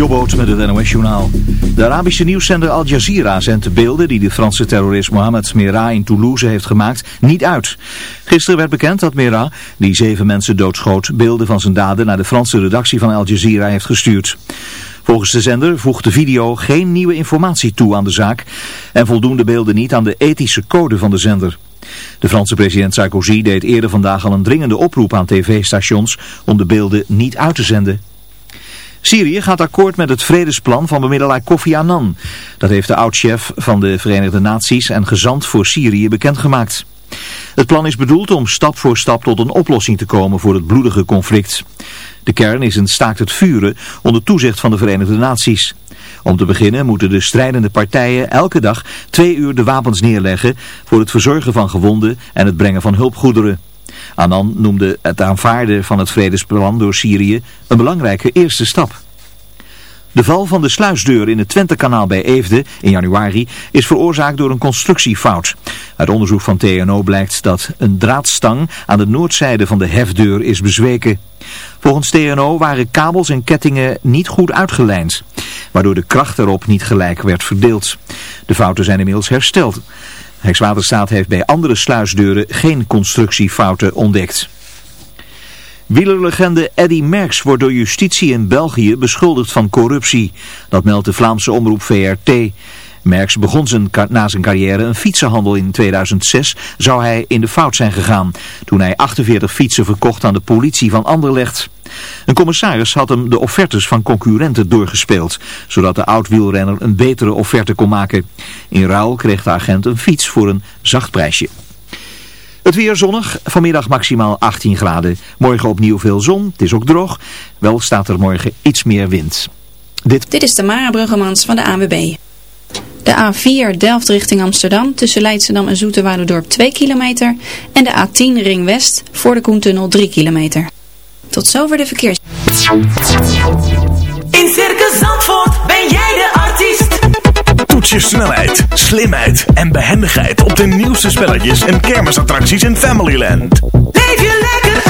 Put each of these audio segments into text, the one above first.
Jobboot met het NOS Journaal. De Arabische nieuwszender Al Jazeera zendt de beelden die de Franse terrorist Mohamed Merah in Toulouse heeft gemaakt niet uit. Gisteren werd bekend dat Merah, die zeven mensen doodschoot, beelden van zijn daden naar de Franse redactie van Al Jazeera heeft gestuurd. Volgens de zender voegt de video geen nieuwe informatie toe aan de zaak en voldoen de beelden niet aan de ethische code van de zender. De Franse president Sarkozy deed eerder vandaag al een dringende oproep aan tv-stations om de beelden niet uit te zenden. Syrië gaat akkoord met het vredesplan van bemiddelaar Kofi Annan. Dat heeft de oud-chef van de Verenigde Naties en gezant voor Syrië bekendgemaakt. Het plan is bedoeld om stap voor stap tot een oplossing te komen voor het bloedige conflict. De kern is een staakt het vuren onder toezicht van de Verenigde Naties. Om te beginnen moeten de strijdende partijen elke dag twee uur de wapens neerleggen voor het verzorgen van gewonden en het brengen van hulpgoederen. Annan noemde het aanvaarden van het vredesplan door Syrië een belangrijke eerste stap. De val van de sluisdeur in het Twentekanaal bij Eefde in januari is veroorzaakt door een constructiefout. Uit onderzoek van TNO blijkt dat een draadstang aan de noordzijde van de hefdeur is bezweken. Volgens TNO waren kabels en kettingen niet goed uitgelijnd, waardoor de kracht erop niet gelijk werd verdeeld. De fouten zijn inmiddels hersteld. Rijkswaterstaat heeft bij andere sluisdeuren geen constructiefouten ontdekt. Wielerlegende Eddy Merckx wordt door justitie in België beschuldigd van corruptie. Dat meldt de Vlaamse omroep VRT. Merckx begon zijn, na zijn carrière een fietsenhandel in 2006, zou hij in de fout zijn gegaan. Toen hij 48 fietsen verkocht aan de politie van Anderlecht. Een commissaris had hem de offertes van concurrenten doorgespeeld, zodat de oud-wielrenner een betere offerte kon maken. In ruil kreeg de agent een fiets voor een zacht prijsje. Het weer zonnig, vanmiddag maximaal 18 graden. Morgen opnieuw veel zon, het is ook droog. Wel staat er morgen iets meer wind. Dit, Dit is Tamara Bruggemans van de ANWB. De A4 Delft richting Amsterdam tussen Leidschendam en Zoeterwoudendorp 2 kilometer. En de A10 Ring West voor de Koentunnel 3 kilometer. Tot zover de verkeers. In Circus Zandvoort ben jij de artiest. Toets je snelheid, slimheid en behendigheid op de nieuwste spelletjes en kermisattracties in Familyland. Leef je lekker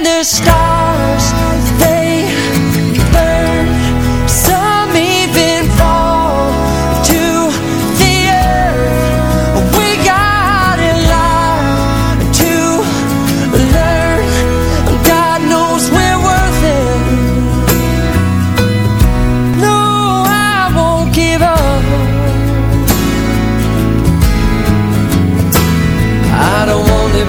and the stars, they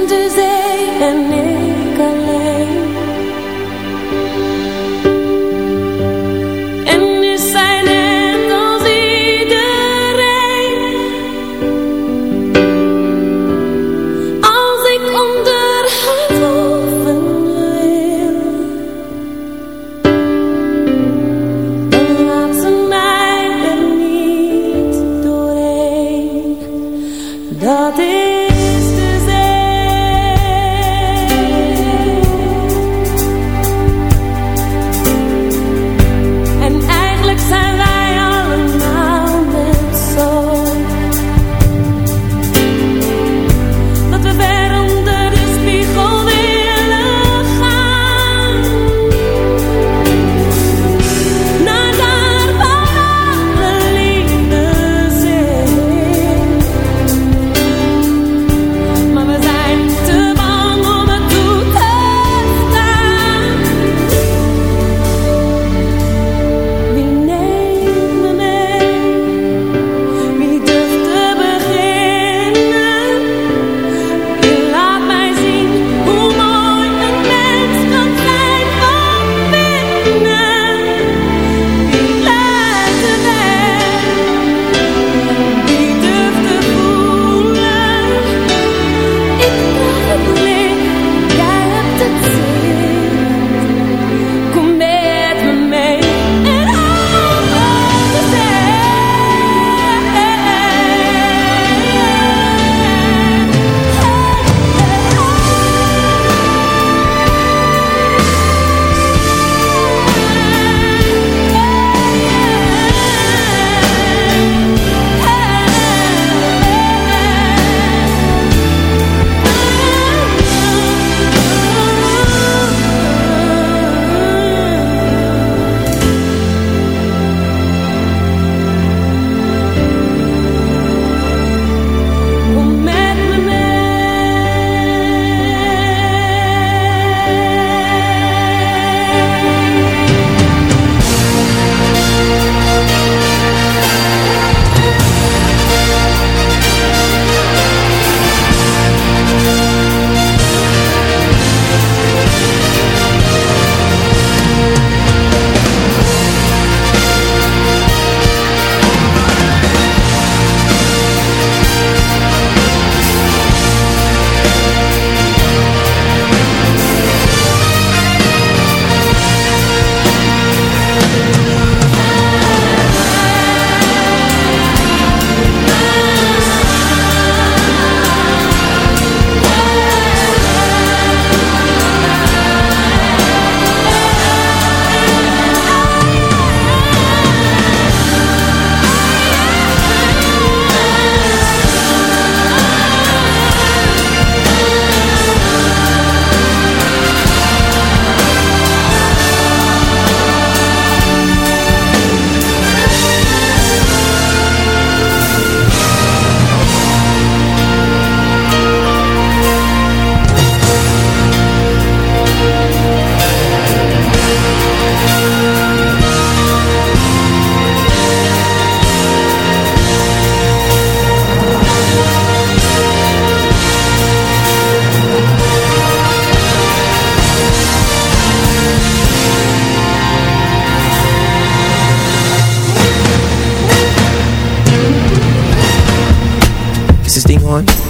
in de en ik.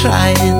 Trying.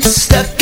Stuck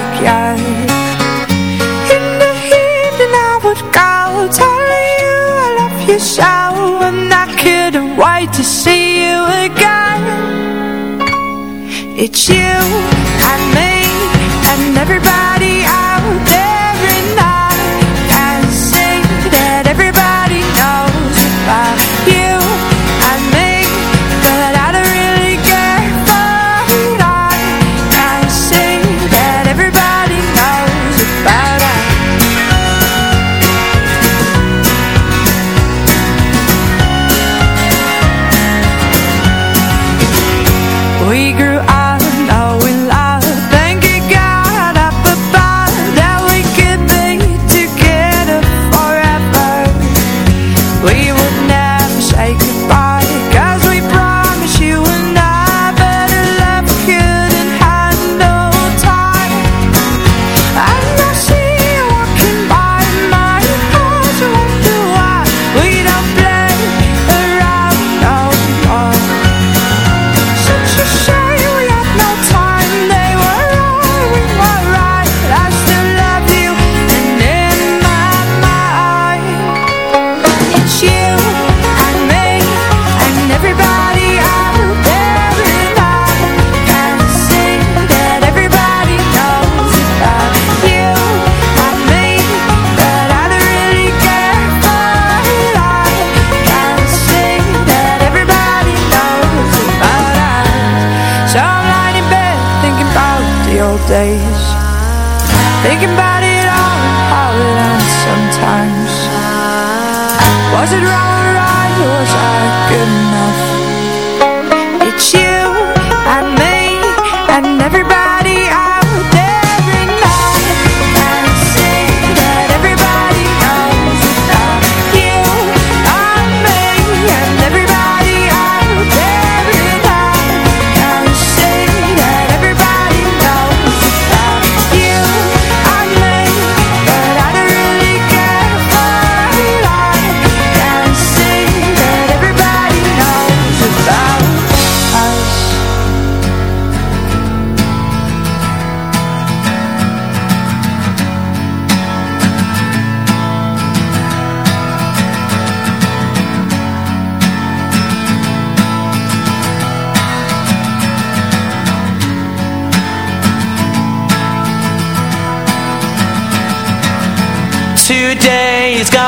It's you.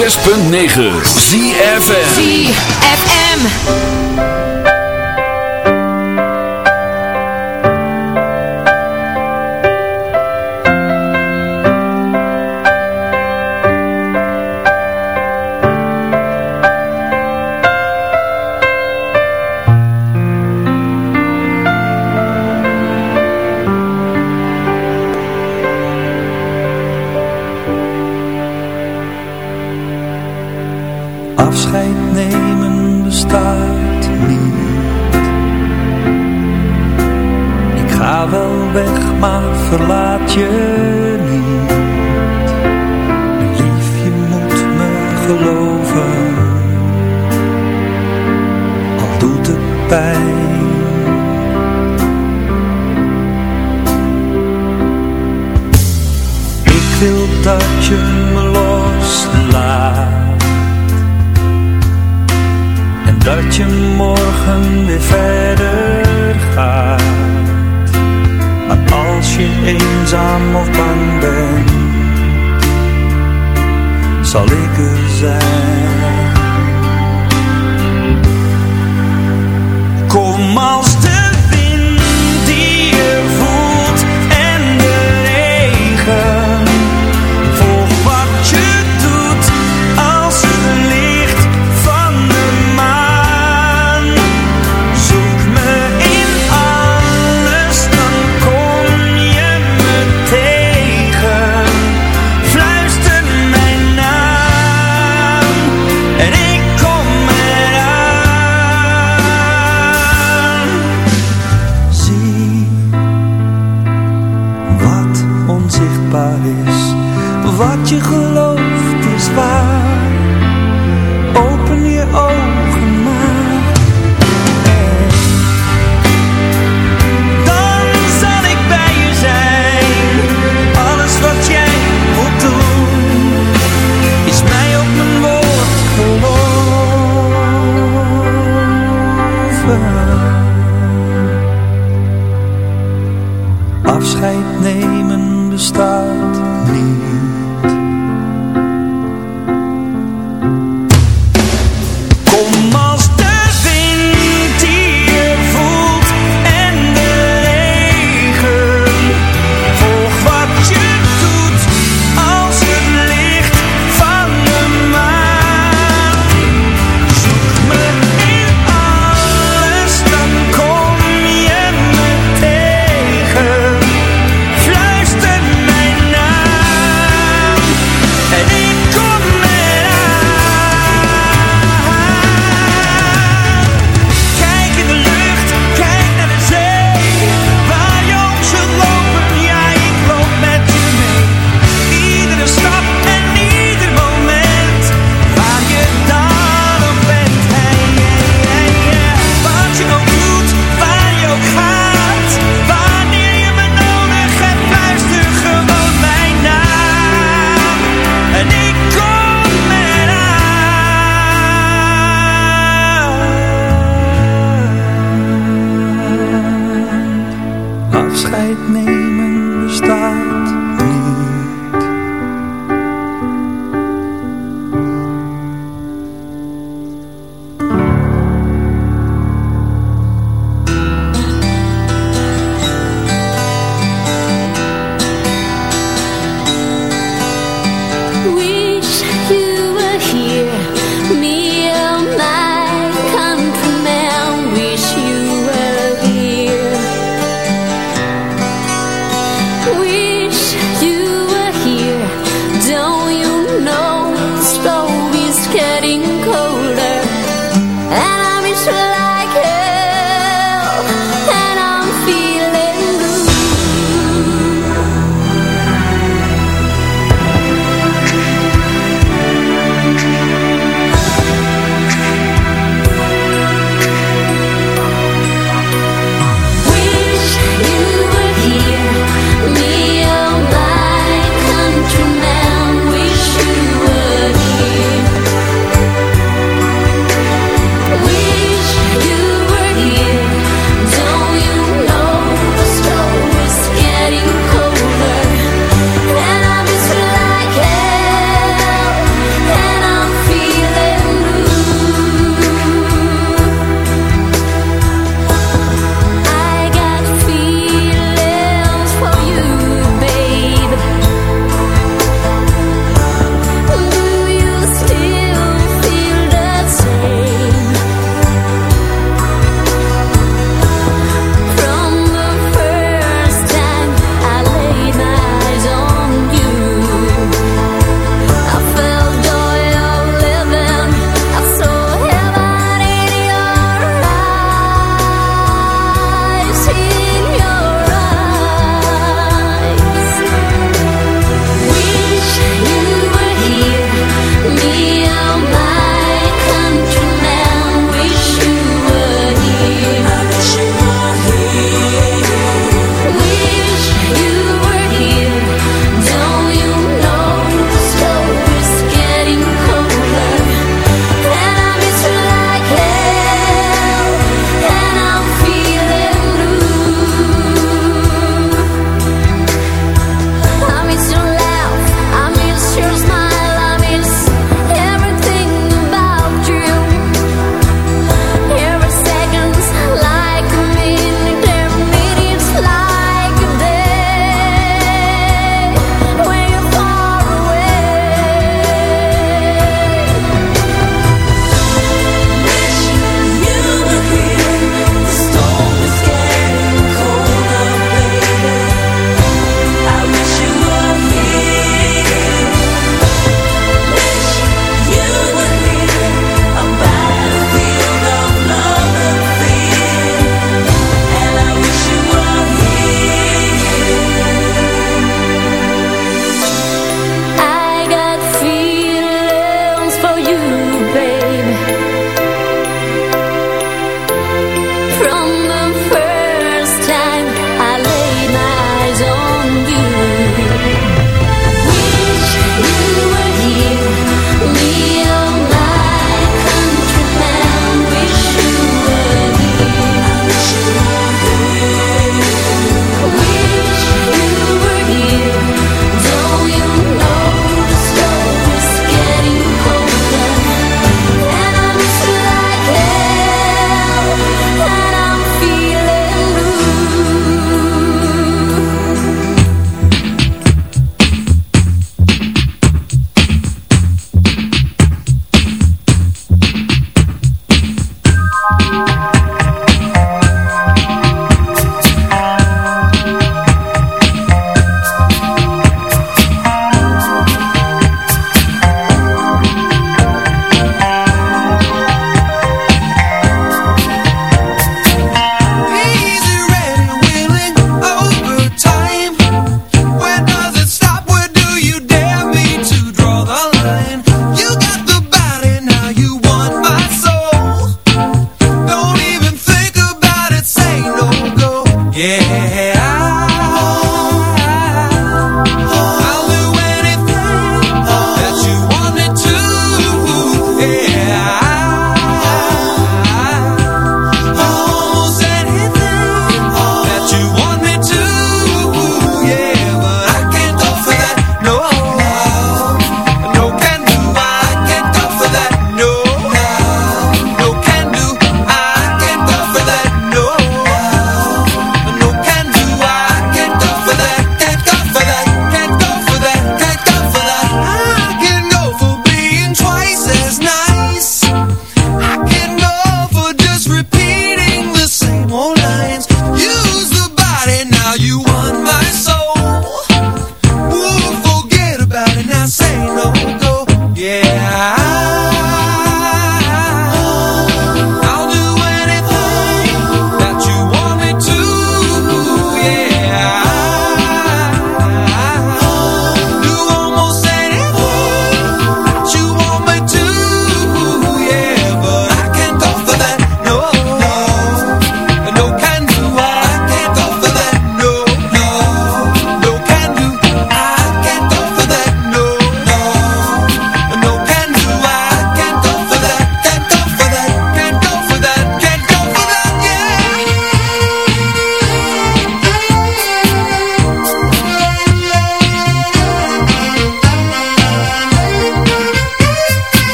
106.9 ZFM ZFM. mão.